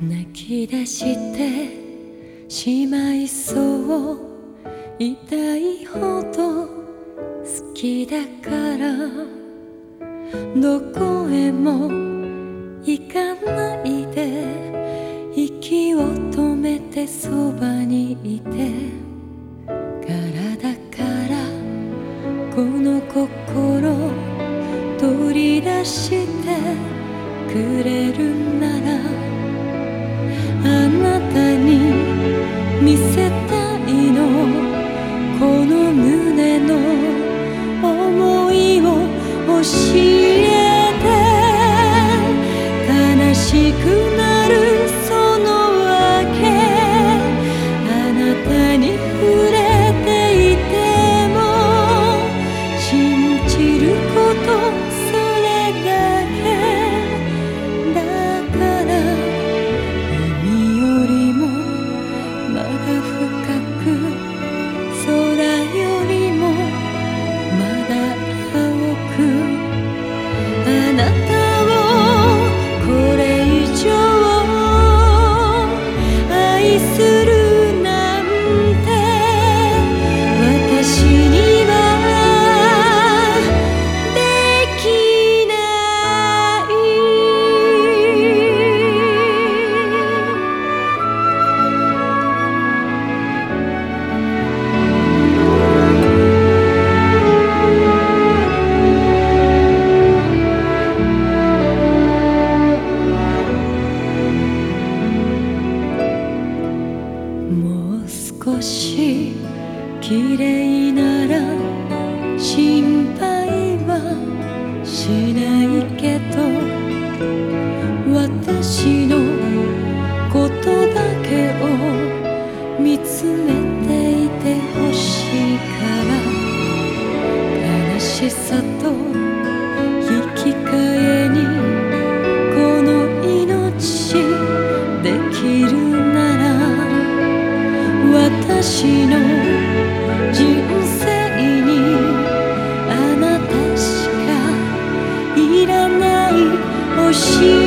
泣き出してしまいそう痛いほど好きだからどこへも行かない心取り出してくれるならあなたに見せたいの。この胸の思いを教えて。悲しく少し綺麗なら心配はしないけど。私の人生にあなたしかいらない教え